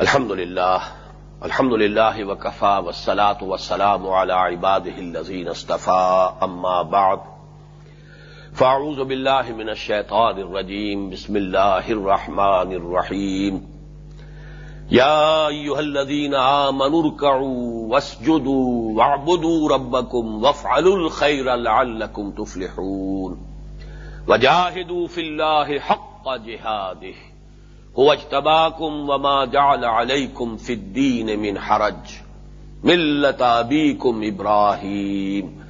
الحمد لله الحمد لله وكفى والصلاة والسلام على عباده الذين اصطفى أما بعد فأعوذ بالله من الشيطان الرجيم بسم الله الرحمن الرحيم يا أيها الذين آمنوا اركعوا واسجدوا واعبدوا ربكم وافعلوا الخير لعلكم تفلحون۔ وجاهدوا في الله حق جهاده هو اجتباكم وما جعل عليكم في الدين من حرج. ملة أبيكم إبراهيم.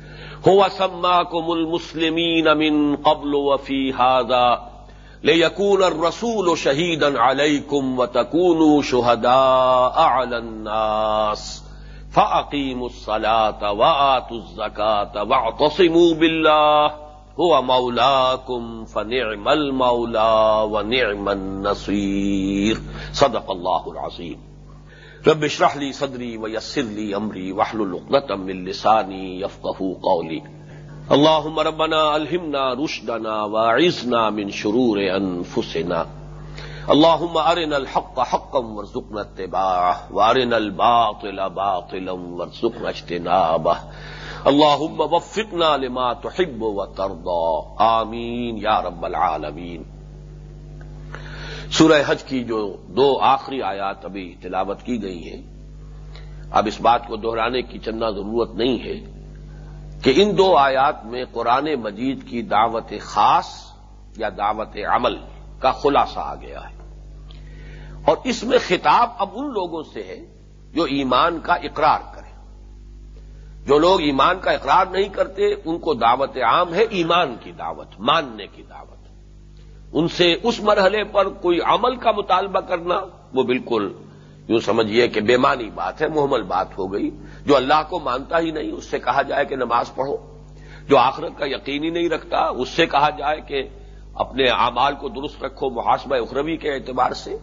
هو سماكم المسلمين من قبل وفي هذا. ليكون الرسول شهيدا عليكم وتكونوا شهداء على الناس. فأقيموا الصلاة وآتوا الزكاة واعتصموا بالله. هو مولاكم فنعم المولى ونعم النصير. صدق الله العظيم. رب اشرح لي صدري ويسر لي امري واحلل عقدة من لساني يفقهوا قولي. اللهم ربنا الهمنا رشدنا واعذنا من شرور انفسنا اللهم ارنا الحق حقا وارزقنا اتباعه وارنا الباطل باطلا وارزقنا اجتنابه. اللهم وفقنا لما تحب وترضى آمین یا رب العالمین. سورہ حج کی جو دو آخری آیات ابھی تلاوت کی گئی ہیں، اب اس بات کو دہرانے کی چندہ ضرورت نہیں ہے کہ ان دو آیات میں قرآن مجید کی دعوت خاص یا دعوت عمل کا خلاصہ آ گیا ہے۔ اور اس میں خطاب اب ان لوگوں سے ہے جو ایمان کا اقرار جو لوگ ایمان کا اقرار نہیں کرتے، ان کو دعوت عام ہے، ایمان کی دعوت، ماننے کی دعوت۔ ان سے اس مرحلے پر کوئی عمل کا مطالبہ کرنا، وہ بالکل یوں سمجھیے کہ بےمانی بات ہے، محمل بات ہو گئی۔ جو اللہ کو مانتا ہی نہیں، اس سے کہا جائے کہ نماز پڑھو۔ جو آخرت کا یقین ہی نہیں رکھتا، اس سے کہا جائے کہ اپنے اعمال کو درست رکھو، محاسبہ اخروی کے اعتبار سے۔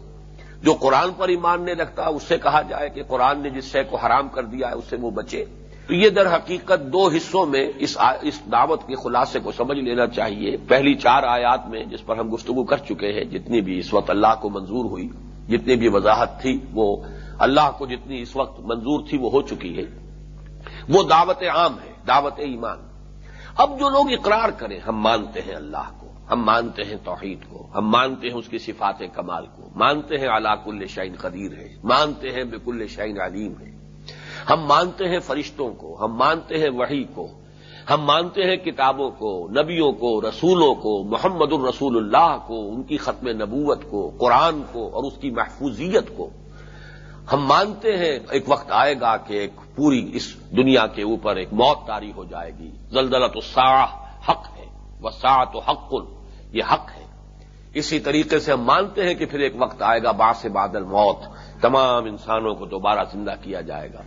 جو قرآن پر ایمان نہیں رکھتا، اس سے کہا جائے کہ قرآن نے جس شے کو حرام کر دیا ہے، اس سے وہ بچے۔ تو یہ در حقیقت دو حصوں میں اس اس دعوت کے خلاصے کو سمجھ لینا چاہیے۔ پہلی چار آیات میں جس پر ہم گفتگو کر چکے ہیں، جتنی بھی اس وقت اللہ کو منظور ہوئی، جتنی بھی وضاحت تھی، وہ اللہ کو جتنی اس وقت منظور تھی، وہ ہو چکی ہے۔ وہ دعوت عام ہے، دعوت ایمان۔ اب جو لوگ اقرار کریں، ہم مانتے ہیں اللہ کو، ہم مانتے ہیں توحید کو، ہم مانتے ہیں اس کی صفات کمال کو، مانتے ہیں علاق الشعین قدیر ہے، مانتے ہیں بک الشعین علیم ہے۔ ہم مانتے ہیں فرشتوں کو، ہم مانتے ہیں وحی کو، ہم مانتے ہیں کتابوں کو، نبیوں کو، رسولوں کو، محمد الرسول اللہ کو، ان کی ختم نبوت کو، قرآن کو اور اس کی محفوظیت کو۔ ہم مانتے ہیں ایک وقت آئے گا کہ ایک پوری اس دنیا کے اوپر ایک موت تاری ہو جائے گی۔ زلزلت الساح حق ہے وہ سا تو حق، یہ حق ہے۔ اسی طریقے سے ہم مانتے ہیں کہ پھر ایک وقت آئے گا باس بادل موت تمام انسانوں کو دوبارہ زندہ کیا جائے گا۔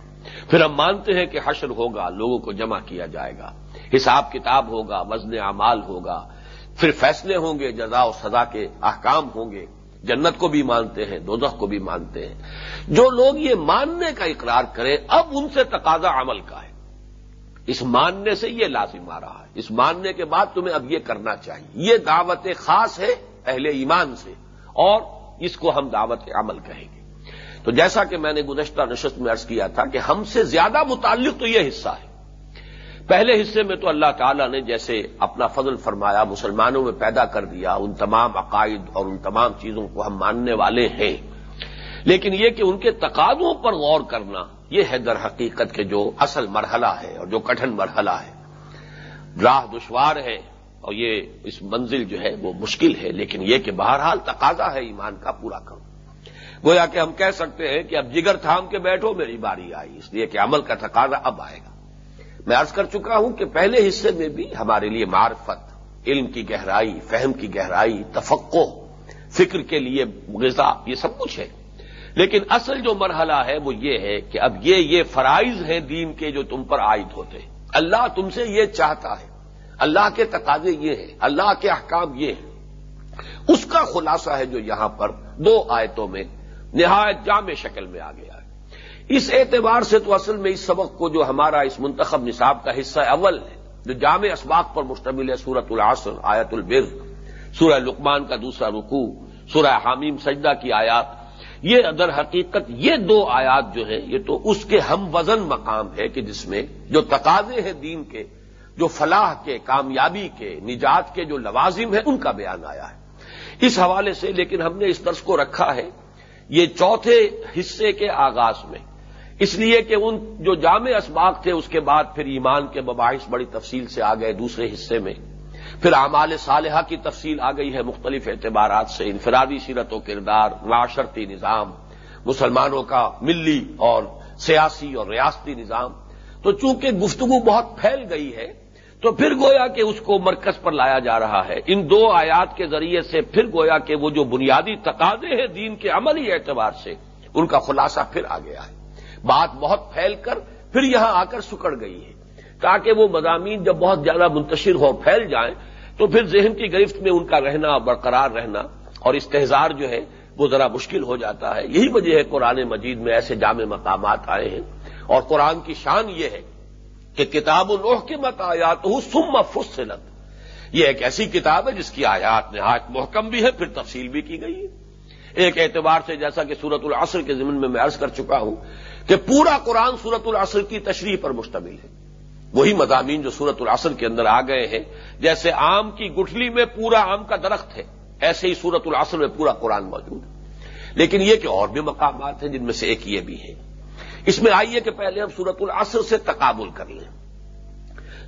پھر ہم مانتے ہیں کہ حشر ہوگا، لوگوں کو جمع کیا جائے گا۔ حساب کتاب ہوگا، وزن اعمال ہوگا۔ پھر فیصلے ہوں گے، جزا و سزا کے احکام ہوں گے۔ جنت کو بھی مانتے ہیں، دوزخ کو بھی مانتے ہیں۔ جو لوگ یہ ماننے کا اقرار کریں، اب ان سے تقاضا عمل کا ہے۔ اس ماننے سے یہ لازم آ رہا ہے۔ اس ماننے کے بعد تمہیں اب یہ کرنا چاہیے۔ یہ دعوت خاص ہے اہل ایمان سے اور اس کو ہم دعوت عمل کہیں گے۔ تو جیسا کہ میں نے گزشتہ نشست میں عرض کیا تھا کہ ہم سے زیادہ متعلق تو یہ حصہ ہے۔ پہلے حصے میں تو اللہ تعالیٰ نے جیسے اپنا فضل فرمایا، مسلمانوں میں پیدا کر دیا، ان تمام عقائد اور ان تمام چیزوں کو ہم ماننے والے ہیں۔ لیکن یہ کہ ان کے تقاضوں پر غور کرنا، یہ ہے در حقیقت کے جو اصل مرحلہ ہے اور جو کٹھن مرحلہ ہے۔ راہ دشوار ہے۔ اور یہ اس منزل جو ہے وہ مشکل ہے، لیکن یہ کہ بہرحال تقاضا ہے ایمان کا پورا کروں گویا کہ ہم کہہ سکتے ہیں کہ اب جگر تھام کے بیٹھو، میری باری آئی، اس لیے کہ عمل کا تقاضا اب آئے گا۔ میں عرض کر چکا ہوں کہ پہلے حصے میں بھی ہمارے لیے معرفت، علم کی گہرائی، فہم کی گہرائی تفقو فکر کے لیے غذا، یہ سب کچھ ہے۔ لیکن اصل جو مرحلہ ہے وہ یہ ہے کہ اب یہ یہ فرائض ہیں دین کے جو تم پر عائد ہوتے۔ ہیں اللہ تم سے یہ چاہتا ہے۔ اللہ کے تقاضے یہ ہیں، اللہ کے احکام یہ ہیں۔ اس کا خلاصہ ہے جو یہاں پر دو آیتوں میں نہایت جامع شکل میں آ گیا ہے۔ اس اعتبار سے تو اصل میں اس سبق کو جو ہمارا اس منتخب نصاب کا حصہ اول ہے، جو جامع اسباق پر مشتمل ہے سورت العصر، آیت البر سورہ لقمان کا دوسرا رکوع سورہ حامیم سجدہ کی آیات۔ یہ در حقیقت یہ دو آیات جو ہیں، یہ تو اس کے ہم وزن مقام ہے کہ جس میں جو تقاضے ہیں دین کے جو فلاح کے، کامیابی کے، نجات کے جو لوازم ہیں، ان کا بیان آیا ہے۔ اس حوالے سے لیکن ہم نے اس درس کو رکھا ہے، یہ چوتھے حصے کے آغاز میں۔ اس لیے کہ ان جو جامع اسباق تھے، اس کے بعد پھر ایمان کے مباحث بڑی تفصیل سے آ گئے دوسرے حصے میں۔ پھر اعمال صالحہ کی تفصیل آ گئی ہے، مختلف اعتبارات سے۔ انفرادی سیرت و کردار، معاشرتی نظام، مسلمانوں کا ملی اور سیاسی اور ریاستی نظام۔ تو چونکہ گفتگو بہت پھیل گئی ہے تو پھر گویا کہ اس کو مرکز پر لایا جا رہا ہے۔ ان دو آیات کے ذریعے سے پھر گویا کہ وہ جو بنیادی تقاضے ہیں دین کے عملی اعتبار سے، ان کا خلاصہ پھر آ گیا ہے۔ بات بہت پھیل کر پھر یہاں آ کر سکڑ گئی ہے۔ تاکہ وہ مضامین جب بہت زیادہ منتشر ہو پھیل جائیں، تو پھر ذہن کی گرفت میں ان کا رہنا، برقرار رہنا اور استحزار جو ہے، وہ ذرا مشکل ہو جاتا ہے۔ یہی وجہ ہے قرآن مجید میں ایسے جامع مقامات آئے ہیں۔ اور قرآن کی شان یہ ہے کہ کتاب الوح کے مت آیات ہوں سم فصلت۔ یہ ایک ایسی کتاب ہے جس کی آیات نہایت محکم بھی ہے، پھر تفصیل بھی کی گئی ہے۔ ایک اعتبار سے جیسا کہ سورت العصر کے ضمن میں میں عرض کر چکا ہوں کہ پورا قرآن سورت العصر کی تشریح پر مشتمل ہے۔ وہی مضامین جو سورت العصر کے اندر آ گئے ہیں، جیسے آم کی گٹھلی میں پورا آم کا درخت ہے، ایسے ہی سورت العصر میں پورا قرآن موجود ہے۔ لیکن یہ کہ اور بھی مقامات ہیں جن میں سے ایک یہ بھی ہے۔ اس میں آئیے کہ پہلے ہم سورت العصر سے تقابل کر لیں۔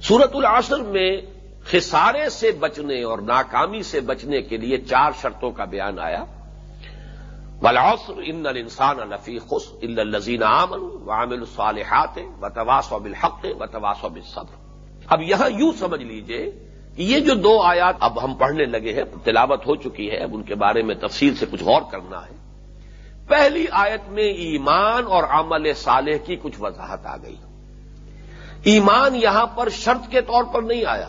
سورت العصر میں خسارے سے بچنے اور ناکامی سے بچنے کے لیے چار شرطوں کا بیان آیا۔ والعصر ان الانسان لفی خس الا الذین آمنوا وعملوا الصالحات وتواصوا بالحق وتواصوا بالصبر۔ اب یہاں یوں سمجھ لیجیے کہ یہ جو دو آیات اب ہم پڑھنے لگے ہیں، تلاوت ہو چکی ہے، اب ان کے بارے میں تفصیل سے کچھ غور کرنا ہے۔ پہلی آیت میں ایمان اور عمل صالح کی کچھ وضاحت آ گئی۔ ایمان یہاں پر شرط کے طور پر نہیں آیا۔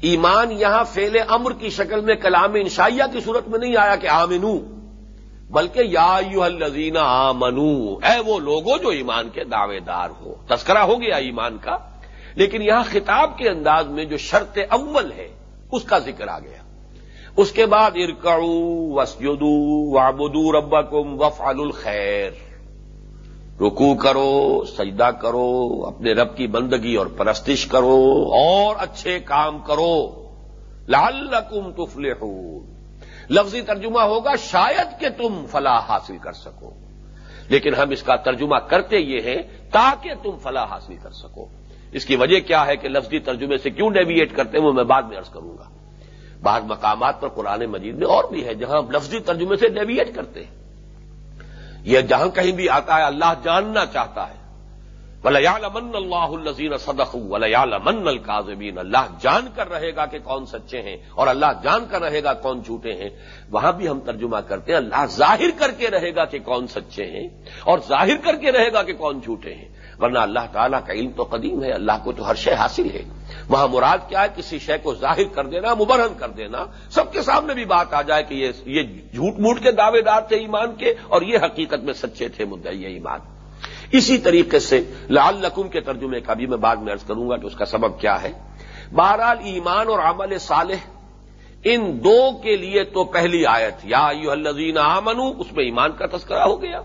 ایمان یہاں فیل امر کی شکل میں کلام انشائیہ کی صورت میں نہیں آیا کہ آمنو، بلکہ یا یو الزین آمنو، اے وہ لوگوں جو ایمان کے دعوے دار ہو۔ تذکرہ ہو گیا ایمان کا، لیکن یہاں خطاب کے انداز میں جو شرط اول ہے، اس کا ذکر آ گیا۔ اس کے بعد ارکڑو وسجدو وابدو ربکم وفعل الخیر۔ رکو کرو، سجدہ کرو، اپنے رب کی بندگی اور پرستش کرو اور اچھے کام کرو۔ لعلکم تفلحون۔ لفظی ترجمہ ہوگا، شاید کہ تم فلاح حاصل کر سکو۔ لیکن ہم اس کا ترجمہ کرتے یہ ہیں تاکہ تم فلاح حاصل کر سکو۔ اس کی وجہ کیا ہے کہ لفظی ترجمے سے کیوں ڈیویٹ کرتے ہیں وہ میں بعد میں ارض کروں گا۔ بعض مقامات پر قرآن مجید میں اور بھی ہے، جہاں لفظی ترجمے سے ڈیویٹ کرتے ہیں۔ یہ جہاں کہیں بھی آتا ہے، اللہ جاننا چاہتا ہے۔ ولیالمن اللہ الزین صدق ولیالمن القاظمین اللہ جان کر رہے گا کہ کون سچے ہیں اور اللہ جان کر رہے گا کون جھوٹے ہیں۔ وہاں بھی ہم ترجمہ کرتے ہیں، اللہ ظاہر کر کے رہے گا کہ کون سچے ہیں اور ظاہر کر کے رہے گا کہ کون جھوٹے ہیں۔ ورنہ اللہ تعالیٰ کا علم تو قدیم ہے، اللہ کو تو ہر شے حاصل ہے۔ وہاں مراد کیا ہے؟ کسی شے کو ظاہر کر دینا، مبرہن کر دینا، سب کے سامنے بھی بات آ جائے کہ یہ جھوٹ موٹ کے دعوے دار تھے ایمان کے، اور یہ حقیقت میں سچے تھے مدعی ایمان۔ اسی طریقے سے لال لقم کے ترجمے کا بھی میں بعد میں ارض کروں گا کہ اس کا سبب کیا ہے۔ بہرحال ایمان اور عمل صالح، ان دو کے لیے تو پہلی آیت، یا یو الزین آمنو اس میں ایمان کا تذکرہ ہو گیا۔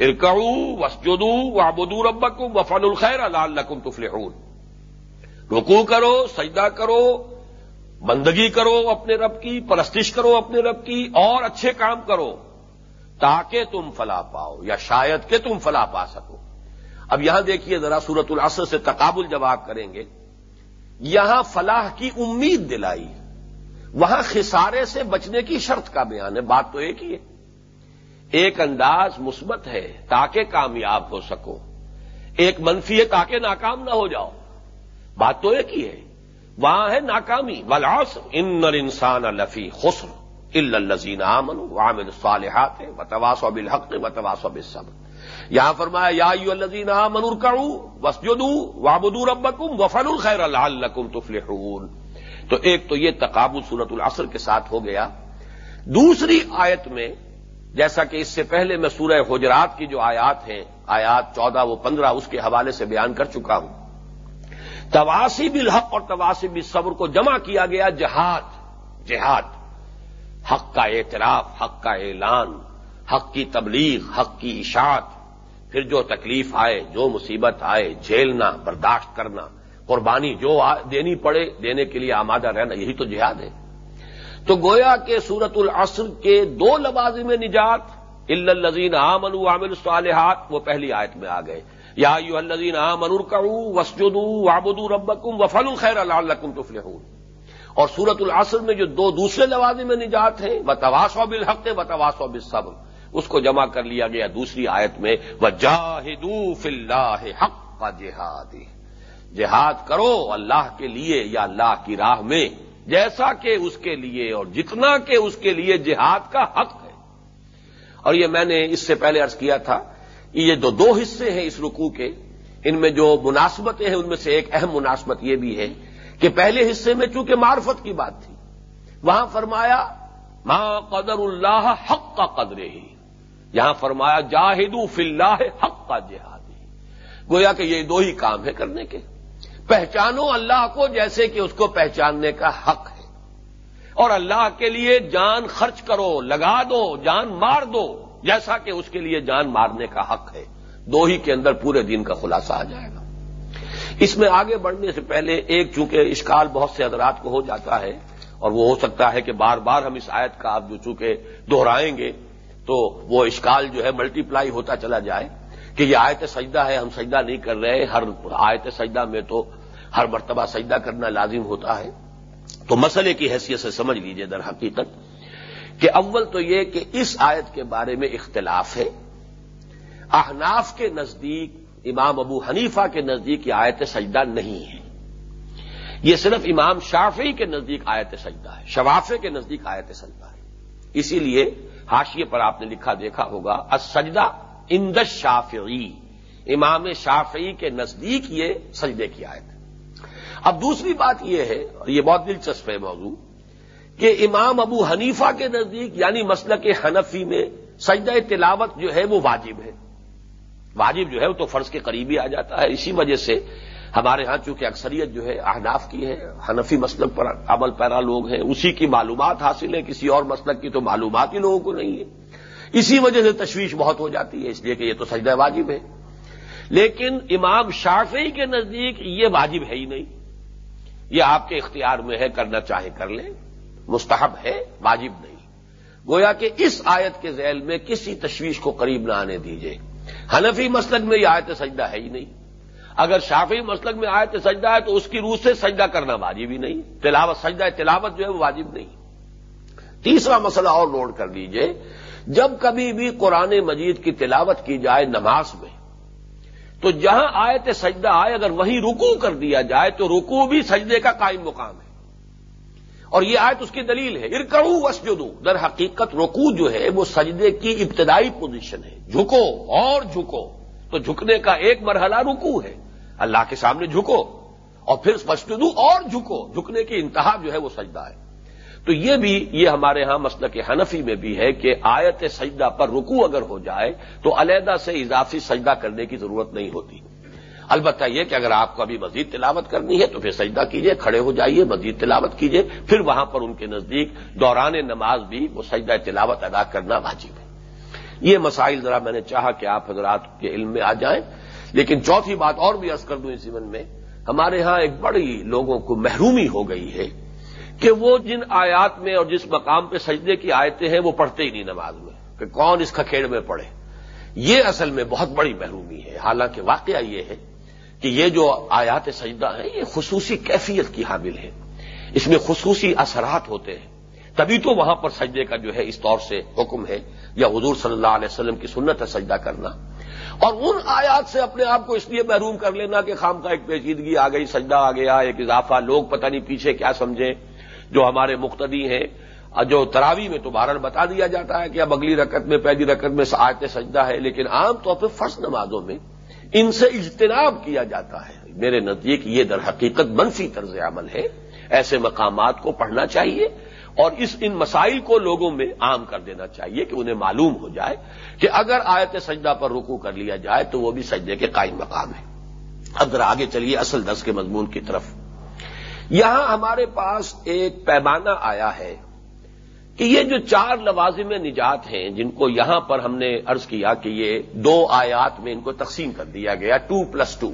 ارکڑو وسجدو وابدو ربکم وفن الخیر اللہ لکم تفلحون۔ رکو کرو، سجدہ کرو، بندگی کرو اپنے رب کی، پرستش کرو اپنے رب کی، اور اچھے کام کرو، تاکہ تم فلا پاؤ یا شاید کہ تم فلا پا سکو۔ اب یہاں دیکھیے ذرا سورت العصر سے تقابل جواب کریں گے۔ یہاں فلاح کی امید دلائی، وہاں خسارے سے بچنے کی شرط کا بیان ہے، بات تو ایک ہی ہے۔ ایک انداز مثبت ہے تاکہ کامیاب ہو سکو۔ ایک منفی ہے تاکہ ناکام نہ ہو جاؤ۔ بات تو ایک ہی ہے۔ وہاں ہے ناکامی۔ ولاس ان انسان الفی خسر۔ الزین امن وامن صالحات بتواس و بالحق بتواس و بالصبر۔ یہاں فرمایا، یا الزین امن ارکڑو وسجدو وابدو ربکم وفن الخیر الکم تفلحون۔ تو ایک تو یہ تقابل صورت العصر کے ساتھ ہو گیا۔ دوسری آیت میں جیسا کہ اس سے پہلے میں سورہ حجرات کی جو آیات ہیں، آیات چودہ و پندرہ، اس کے حوالے سے بیان کر چکا ہوں۔ تواسی بالحق اور تواسی بالصبر کو جمع کیا گیا جہاد جہاد۔ حق کا اعتراف، حق کا اعلان، حق کی تبلیغ، حق کی اشاعت۔ پھر جو تکلیف آئے، جو مصیبت آئے، جھیلنا، برداشت کرنا۔ قربانی جو دینی پڑے، دینے کے لیے آمادہ رہنا، یہی تو جہاد ہے۔ تو گویا کے سورت العصر کے دو لوازم نجات الزین عامن عامل الصالحات، وہ پہلی آیت میں آ گئے۔ یا یو الزین عام وسجد وابد ربکم وفل الخیر اللہ تفلحون۔ اور سورت العصر میں جو دو دوسرے لوازم نجات ہیں وہ تواسو بالحق و تواسو بالصبر۔ اس کو جمع کر لیا گیا دوسری آیت میں وہ جاہدو حق کا جہاد جہاد کرو اللہ کے لیے یا اللہ کی راہ میں۔ جیسا کہ اس کے لیے اور جتنا کہ اس کے لیے جہاد کا حق ہے۔ اور یہ میں نے اس سے پہلے ارض کیا تھا یہ جو دو حصے ہیں اس رکوع کے، ان میں جو مناسبتیں ہیں ان میں سے ایک اہم مناسبت یہ بھی ہے کہ پہلے حصے میں چونکہ معرفت کی بات تھی، وہاں فرمایا ماں قدر اللہ حق کا قدر ہی یہاں فرمایا جاہدو فی اللہ حق کا جہاد گویا کہ یہ دو ہی کام ہے کرنے کے۔ پہچانو اللہ کو جیسے کہ اس کو پہچاننے کا حق ہے۔ اور اللہ کے لیے جان خرچ کرو، لگا دو، جان مار دو، جیسا کہ اس کے لیے جان مارنے کا حق ہے۔ دو ہی کے اندر پورے دن کا خلاصہ آ جائے گا۔ اس میں آگے بڑھنے سے پہلے ایک، چونکہ اشکال بہت سے حضرات کو ہو جاتا ہے، اور وہ ہو سکتا ہے کہ بار بار ہم اس آیت کا آپ جو چونکہ دوہرائیں گے، تو وہ اشکال جو ہے ملٹی پلائی ہوتا چلا جائے۔ کہ یہ آیت سجدہ ہے، ہم سجدہ نہیں کر رہے ہر آیت سجدہ میں تو ہر مرتبہ سجدہ کرنا لازم ہوتا ہے۔ تو مسئلے کی حیثیت سے سمجھ لیجیے در حقیقت کہ اول تو یہ کہ اس آیت کے بارے میں اختلاف ہے۔ احناف کے نزدیک، امام ابو حنیفہ کے نزدیک یہ آیت سجدہ نہیں ہے۔ یہ صرف امام شافی کے نزدیک آیت سجدہ ہے۔ شوافے کے نزدیک آیت سجدہ ہے۔ اسی لیے حاشیے پر آپ نے لکھا دیکھا ہوگا اسجدہ اندش شافعی امام شافعی کے نزدیک یہ سجدے کی آیت ہے۔ اب دوسری بات یہ ہے، اور یہ بہت دلچسپ ہے موضوع، کہ امام ابو حنیفہ کے نزدیک یعنی مسلک حنفی میں سجدہ تلاوت جو ہے وہ واجب ہے۔ واجب جو ہے وہ تو فرض کے قریب ہی آ جاتا ہے۔ اسی وجہ سے ہمارے ہاں چونکہ اکثریت جو ہے اہداف کی ہے، حنفی مسلک پر عمل پیرا لوگ ہیں، اسی کی معلومات حاصل ہے کسی اور مسلک کی تو معلومات ہی لوگوں کو نہیں ہے۔ اسی وجہ سے تشویش بہت ہو جاتی ہے، اس لیے کہ یہ تو سجدہ واجب ہے۔ لیکن امام شافعی کے نزدیک یہ واجب ہے ہی نہیں۔ یہ آپ کے اختیار میں ہے، کرنا چاہے کر لیں۔ مستحب ہے، واجب نہیں۔ گویا کہ اس آیت کے ذیل میں کسی تشویش کو قریب نہ آنے دیجیے حنفی مسلک میں یہ آیت سجدہ ہے ہی نہیں۔ اگر شافی مسلک میں آیت سجدہ ہے تو اس کی روح سے سجدہ کرنا واجب ہی نہیں۔ تلاوت، سجدہ تلاوت جو ہے وہ واجب نہیں۔ تیسرا مسئلہ اور نوٹ کر لیجیے جب کبھی بھی قرآن مجید کی تلاوت کی جائے نماز میں، تو جہاں آیت سجدہ آئے، اگر وہیں رکو کر دیا جائے، تو رکو بھی سجدے کا قائم مقام ہے۔ اور یہ آیت اس کی دلیل ہے۔ ارکڑو وسجدو در حقیقت رکو جو ہے، وہ سجدے کی ابتدائی پوزیشن ہے۔ جھکو، اور جھکو۔ تو جھکنے کا ایک مرحلہ رکو ہے۔ اللہ کے سامنے جھکو۔ اور پھر وسجدو اور جھکو۔ جھکنے کی انتہا جو ہے، وہ سجدہ ہے۔ تو یہ بھی یہ ہمارے ہاں مسئلہ کے حنفی میں بھی ہے کہ آیت سجدہ پر رکو اگر ہو جائے تو علیحدہ سے اضافی سجدہ کرنے کی ضرورت نہیں ہوتی۔ البتہ یہ کہ اگر آپ کو ابھی مزید تلاوت کرنی ہے تو پھر سجدہ کیجیے، کھڑے ہو جائیے، مزید تلاوت کیجیے، پھر وہاں پر ان کے نزدیک دوران نماز بھی وہ سجدہ تلاوت ادا کرنا واجب ہے۔ یہ مسائل ذرا میں نے چاہا کہ آپ حضرات کے علم میں آ جائیں، لیکن چوتھی بات اور بھی عرض کر دوں اس ایون میں، ہمارے ہاں ایک بڑی لوگوں کو محرومی ہو گئی ہے۔ کہ وہ جن آیات میں اور جس مقام پہ سجدے کی آیتیں ہیں وہ پڑھتے ہی نہیں نماز میں، کہ کون اس کھکھیڑ میں پڑھے۔ یہ اصل میں بہت بڑی محرومی ہے۔ حالانکہ واقعہ یہ ہے کہ یہ جو آیات سجدہ ہیں، یہ خصوصی کیفیت کی حامل ہے اس میں خصوصی اثرات ہوتے ہیں۔ تبھی تو وہاں پر سجدے کا جو ہے اس طور سے حکم ہے، یا حضور صلی اللہ علیہ وسلم کی سنت ہے سجدہ کرنا۔ اور ان آیات سے اپنے آپ کو اس لیے محروم کر لینا کہ خام کا ایک پیچیدگی آ گئی، سجدہ آ گیا، ایک اضافہ، لوگ پتہ نہیں پیچھے کیا سمجھیں۔ جو ہمارے مقتدی ہیں جو تراوی میں تو بہرحال بتا دیا جاتا ہے کہ اب اگلی رکت میں، پہلی رکت میں آیت سجدہ ہے، لیکن عام طور پہ فرض نمازوں میں ان سے اجتناب کیا جاتا ہے۔ میرے نزدیک یہ در حقیقت منفی طرز عمل ہے۔ ایسے مقامات کو پڑھنا چاہیے اور اس، ان مسائل کو لوگوں میں عام کر دینا چاہیے کہ انہیں معلوم ہو جائے کہ اگر آیت سجدہ پر رکو کر لیا جائے تو وہ بھی سجدے کے قائم مقام ہے۔ اب ذرا آگے چلیے، اصل دس کے مضمون کی طرف۔ یہاں ہمارے پاس ایک پیمانہ آیا ہے کہ یہ جو چار لوازم نجات ہیں، جن کو یہاں پر ہم نے ارض کیا کہ یہ دو آیات میں ان کو تقسیم کر دیا گیا، ٹو پلس ٹو۔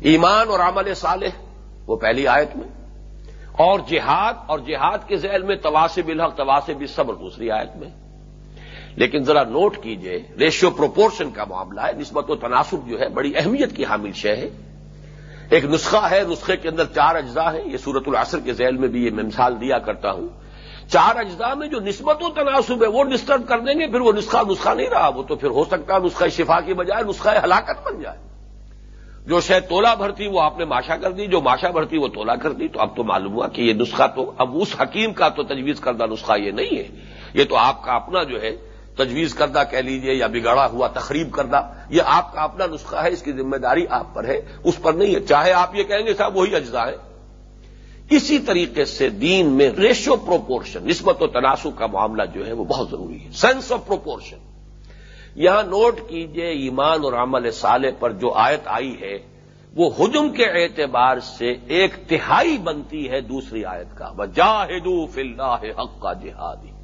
ایمان اور عمل صالح، وہ پہلی آیت میں۔ اور جہاد اور جہاد کے ذیل میں تواسب الحق، تواسب صبر دوسری آیت میں۔ لیکن ذرا نوٹ کیجیے، ریشیو پروپورشن کا معاملہ ہے، نسبت و تناسب جو ہے، بڑی اہمیت کی حامل شے ہے۔ ایک نسخہ ہے، نسخے کے اندر چار اجزاء ہیں۔ یہ سورت العصر کے ذیل میں بھی یہ میں مثال دیا کرتا ہوں۔ چار اجزاء میں جو نسبت و تناسب ہے، وہ ڈسٹرب کر دیں گے، پھر وہ نسخہ نسخہ نہیں رہا۔ وہ تو پھر ہو سکتا ہے نسخہ شفا کی بجائے نسخہ ہلاکت بن جائے۔ جو شاید تولا بھرتی، وہ آپ نے ماشا کر دی۔ جو ماشا بھرتی، وہ تولا کر دی۔ تو اب تو معلوم ہوا کہ یہ نسخہ تو، اب اس حکیم کا تو تجویز کردہ نسخہ یہ نہیں ہے۔ یہ تو آپ کا اپنا جو ہے تجویز کردہ کہہ لیجیے یا بگاڑا ہوا تقریب کردہ، یہ آپ کا اپنا نسخہ ہے، اس کی ذمہ داری آپ پر ہے، اس پر نہیں ہے۔ چاہے آپ یہ کہیں گے صاحب وہی اجزاء ہے اسی طریقے سے دین میں ریشو پروپورشن، نسبت و تناسب کا معاملہ جو ہے وہ بہت ضروری ہے۔ Sense of proportion. یہاں نوٹ کیجیے ایمان اور عمل سالے پر جو آیت آئی ہے، وہ حجم کے اعتبار سے ایک تہائی بنتی ہے دوسری آیت کا۔ وجاہدو فی اللہ حق کا جہادی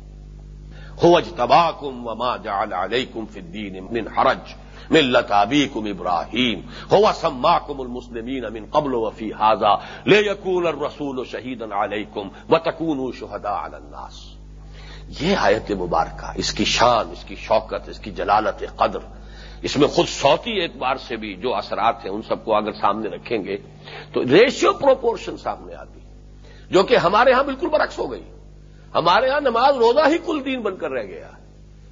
ہوج تباکم وما جعل علیکم فی الدین من حرج. ملت ابیکم ابراہیم ہوا سماکم المسلمین من قبل وفی حاضا لے یقون الرسول شہید علیکم و تکون شہدا الناس. یہ آیت مبارکہ، اس کی شان، اس کی شوکت، اس کی جلالت قدر. اس میں خود صوتی اعتبار سے بھی جو اثرات ہیں، ان سب کو اگر سامنے رکھیں گے، تو ریشیو پروپورشن سامنے آتی، جو کہ ہمارے ہاں بالکل برعکس ہو گئی۔ ہمارے ہاں نماز روزہ ہی کل دین بن کر رہ گیا۔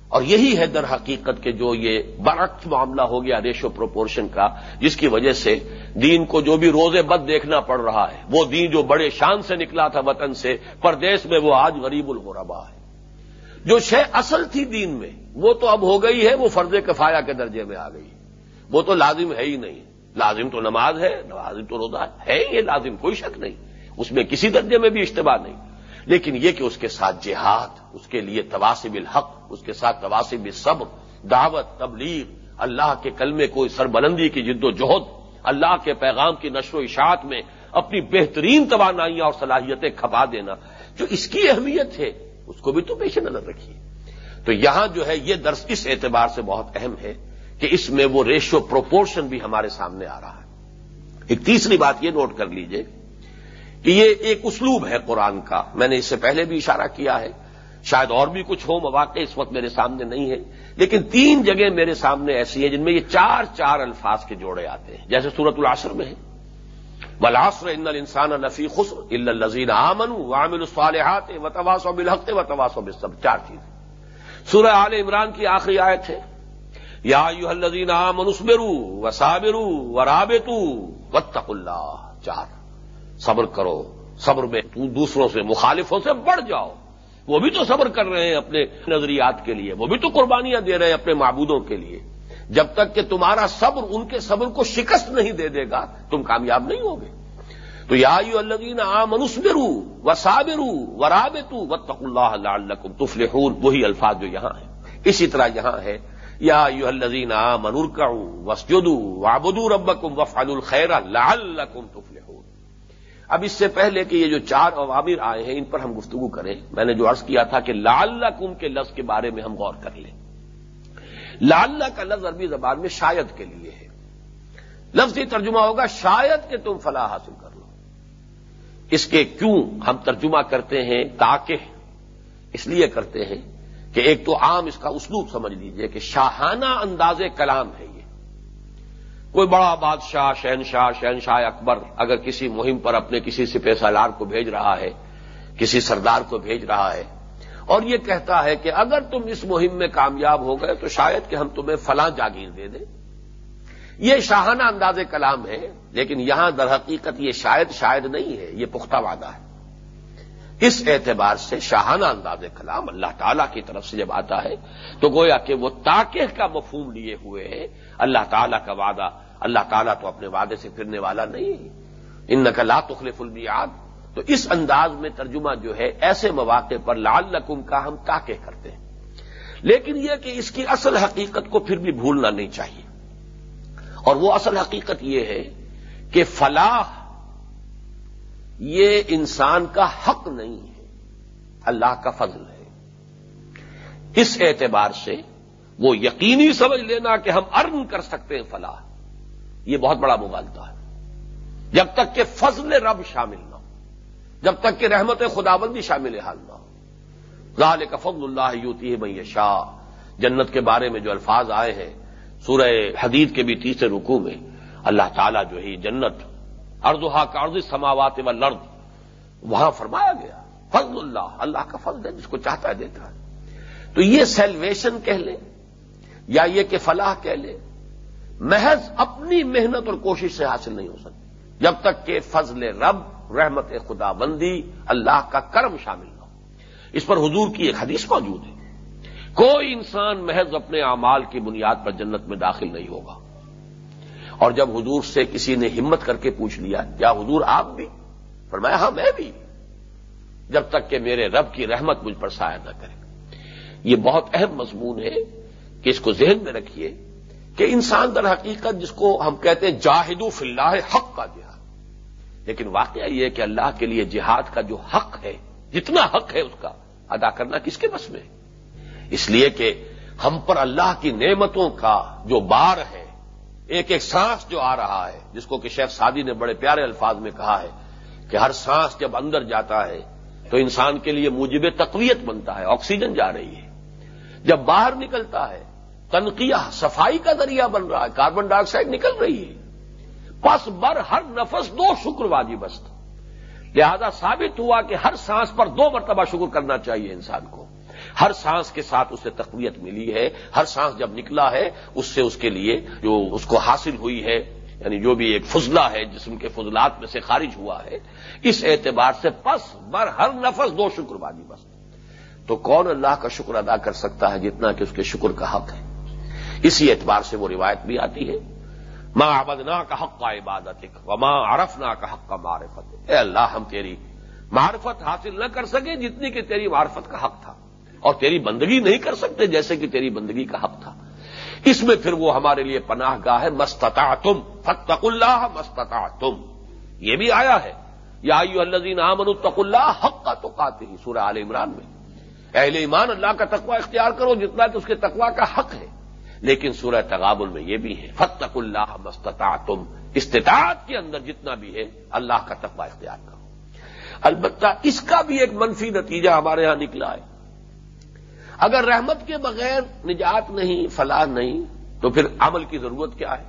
اور یہی ہے در حقیقت کے جو یہ برعکس معاملہ ہو گیا ریشو پروپورشن کا، جس کی وجہ سے دین کو جو بھی روزے بد دیکھنا پڑ رہا ہے، وہ دین جو بڑے شان سے نکلا تھا وطن سے، پردیش میں وہ آج غریب الغربا ہے۔ جو شے اصل تھی دین میں، وہ تو اب ہو گئی ہے، وہ فرض کفایا کے درجے میں آ گئی۔ وہ تو لازم ہے ہی نہیں۔ لازم تو نماز ہے لازم تو روزہ ہے یہ لازم، کوئی شک نہیں۔ اس میں کسی درجے میں بھی اشتباہ نہیں۔ لیکن یہ کہ اس کے ساتھ جہاد، اس کے لیے تواسب الحق، اس کے ساتھ تواسب صبر، دعوت، تبلیغ، اللہ کے کلمے کو سربلندی کی جد و جہد، اللہ کے پیغام کی نشر و اشاعت میں اپنی بہترین توانائیاں اور صلاحیتیں کھپا دینا، جو اس کی اہمیت ہے، اس کو بھی تو پیش نظر رکھیے۔ تو یہاں جو ہے، یہ درس اس اعتبار سے بہت اہم ہے کہ اس میں وہ ریشو پروپورشن بھی ہمارے سامنے آ رہا ہے۔ ایک تیسری بات یہ نوٹ کر لیجیے کہ یہ ایک اسلوب ہے قرآن کا۔ میں نے اس سے پہلے بھی اشارہ کیا ہے۔ شاید اور بھی کچھ ہو، مواقع اس وقت میرے سامنے نہیں ہے لیکن تین جگہ میرے سامنے ایسی ہیں جن میں یہ چار چار الفاظ کے جوڑے آتے ہیں۔ جیسے سورت العصر میں ہے۔ بلاسر ان السان الفی خسر الزین آمن عامل الصالحات و تواس و بالحق و تواس و سب چار چیزیں۔ سورہ عال عمران کی آخری آیت ہے۔ یا یو الزین آمن اسبرو و صابرو و رابطو اللہ۔ چار۔ صبر کرو۔ صبر میں دوسروں سے، مخالفوں سے بڑھ جاؤ۔ وہ بھی تو صبر کر رہے ہیں اپنے نظریات کے لیے۔ وہ بھی تو قربانیاں دے رہے ہیں اپنے معبودوں کے لیے۔ جب تک کہ تمہارا صبر ان کے صبر کو شکست نہیں دے دے گا، تم کامیاب نہیں ہوگے۔ تو یا یو الدین آ منسبرو و صابرو و رابطو و تق اللہ الکم تفل وہی الفاظ جو یہاں ہیں۔ اسی طرح یہاں ہے، یا یو الدین آ منورکا وسجدو وابدو ربکم وفعل الخیر لعلکم تفلحون۔ اب اس سے پہلے کہ یہ جو چار عوامر آئے ہیں، ان پر ہم گفتگو کریں۔ میں نے جو عرض کیا تھا کہ لال کم کے لفظ کے بارے میں ہم غور کر لیں۔ لال کا لفظ عربی زبان میں شاید کے لیے ہے۔ لفظ یہ ترجمہ ہوگا، شاید کہ تم فلاح حاصل کر لو۔ اس کے کیوں ہم ترجمہ کرتے ہیں؟ تاکہ۔ اس لیے کرتے ہیں کہ ایک تو عام اس کا اسلوب سمجھ لیجیے کہ شاہانہ انداز کلام ہے یہ۔ کوئی بڑا بادشاہ، شہنشاہ شہنشاہ اکبر اگر کسی مہم پر اپنے کسی سپہ سالار کو بھیج رہا ہے، کسی سردار کو بھیج رہا ہے اور یہ کہتا ہے کہ اگر تم اس مہم میں کامیاب ہو گئے تو شاید کہ ہم تمہیں فلاں جاگیر دے دیں۔ یہ شاہانہ انداز کلام ہے، لیکن یہاں در حقیقت یہ شاید شاید نہیں ہے، یہ پختہ وعدہ ہے۔ اس اعتبار سے شاہانہ انداز کلام اللہ تعالی کی طرف سے جب آتا ہے، تو گویا کہ وہ تاکہ کا مفہوم لیے ہوئے ہیں اللہ تعالیٰ کا وعدہ، اللہ تعالیٰ تو اپنے وعدے سے پھرنے والا نہیں ان نقلا تخلف المیاد تو اس انداز میں ترجمہ جو ہے، ایسے مواقع پر لال لکم کا ہم تاکہ کرتے ہیں۔ لیکن یہ کہ اس کی اصل حقیقت کو پھر بھی بھولنا نہیں چاہیے۔ اور وہ اصل حقیقت یہ ہے کہ فلاح یہ انسان کا حق نہیں ہے۔ اللہ کا فضل ہے۔ اس اعتبار سے وہ یقینی سمجھ لینا کہ ہم ارن کر سکتے ہیں فلاح۔ یہ بہت بڑا مغالطہ ہے۔ جب تک کہ فضل رب شامل نہ ہو۔ جب تک کہ رحمت خداوندی شامل حال نہ ہو۔ ظال کا فضل اللہ یوتی ہے میں شاہ جنت کے بارے میں جو الفاظ آئے ہیں، سورہ حدید کے بھی تیسرے رکوع میں، اللہ تعالیٰ جو ہے جنت اردوہا کا ارض سماوات و لرد وہاں فرمایا گیا، فضل اللہ اللہ کا فضل ہے، جس کو چاہتا ہے دیتا ہے۔ تو یہ سیلویشن کہہ لیں، یا یہ کہ فلاح کہہ لیں، محض اپنی محنت اور کوشش سے حاصل نہیں ہو سکتی۔ جب تک کہ فضل رب، رحمت خدا بندی اللہ کا کرم شامل نہ ہو۔ اس پر حضور کی ایک حدیث موجود ہے۔ کوئی انسان محض اپنے اعمال کی بنیاد پر جنت میں داخل نہیں ہوگا۔ اور جب حضور سے کسی نے ہمت کر کے پوچھ لیا کیا حضور آپ بھی؟ فرمایا ہاں میں بھی۔ جب تک کہ میرے رب کی رحمت مجھ پر سایہ نہ کرے۔ یہ بہت اہم مضمون ہے کہ اس کو ذہن میں رکھیے کہ انسان در حقیقت جس کو ہم کہتے ہیں جاہد فی اللہ حق کا جہاد۔ لیکن واقعہ یہ کہ اللہ کے لیے جہاد کا جو حق ہے، جتنا حق ہے اس کا ادا کرنا کس کے بس میں اس لیے کہ ہم پر اللہ کی نعمتوں کا جو بار ہے ایک ایک سانس جو آ رہا ہے، جس کو کہ شیخ سادی نے بڑے پیارے الفاظ میں کہا ہے کہ ہر سانس جب اندر جاتا ہے تو انسان کے لیے موجب تقویت بنتا ہے، آکسیجن جا رہی ہے۔ جب باہر نکلتا ہے، تنقیہ، صفائی کا ذریعہ بن رہا ہے، کاربن ڈائی آکسائڈ نکل رہی ہے۔ پس بر ہر نفس دو شکر واجب بست لہذا ثابت ہوا کہ ہر سانس پر دو مرتبہ شکر کرنا چاہیے انسان کو۔ ہر سانس کے ساتھ اسے تقویت ملی ہے، ہر سانس جب نکلا ہے، اس سے اس کے لیے جو اس کو حاصل ہوئی ہے یعنی جو بھی ایک فضلہ ہے، جسم کے فضلات میں سے خارج ہوا ہے، اس اعتبار سے پس بر ہر نفس دو شکر بازی بس۔ تو کون اللہ کا شکر ادا کر سکتا ہے جتنا کہ اس کے شکر کا حق ہے؟ اسی اعتبار سے وہ روایت بھی آتی ہے ماں آبدنا کا حق کا عبادت و ماں عرفنا کا حق کا معرفت اے اللہ، ہم تیری معرفت حاصل نہ کر سکے جتنی کہ تیری معرفت کا حق تھا۔ اور تیری بندگی نہیں کر سکتے جیسے کہ تیری بندگی کا حق تھا۔ اس میں پھر وہ ہمارے لیے پناہ گاہ ہے۔ مستتا تم فتق اللہ مستتا تم یہ بھی آیا ہے۔ یا الزین امن التق اللہ حق کا تو کاتے ہی سورہ عال عمران میں۔ اہل ایمان، اللہ کا تقوی اختیار کرو جتنا کہ اس کے تقوی کا حق ہے۔ لیکن سورہ تغابل میں یہ بھی ہے۔ فتق اللہ مستتا تم استطاعت کے اندر جتنا بھی ہے، اللہ کا تقوی اختیار کرو۔ البتہ اس کا بھی ایک منفی نتیجہ ہمارے ہاں نکلا ہے۔ اگر رحمت کے بغیر نجات نہیں، فلاح نہیں، تو پھر عمل کی ضرورت کیا ہے؟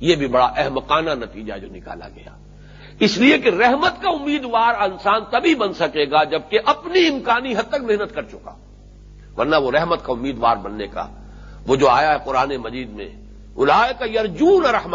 یہ بھی بڑا احمقانہ نتیجہ جو نکالا گیا۔ اس لیے کہ رحمت کا امیدوار انسان تبھی بن سکے گا جبکہ اپنی امکانی حد تک محنت کر چکا۔ ورنہ وہ رحمت کا امیدوار بننے کا، وہ جو آیا ہے قرآن مجید میں الائے کا یرجون رحمت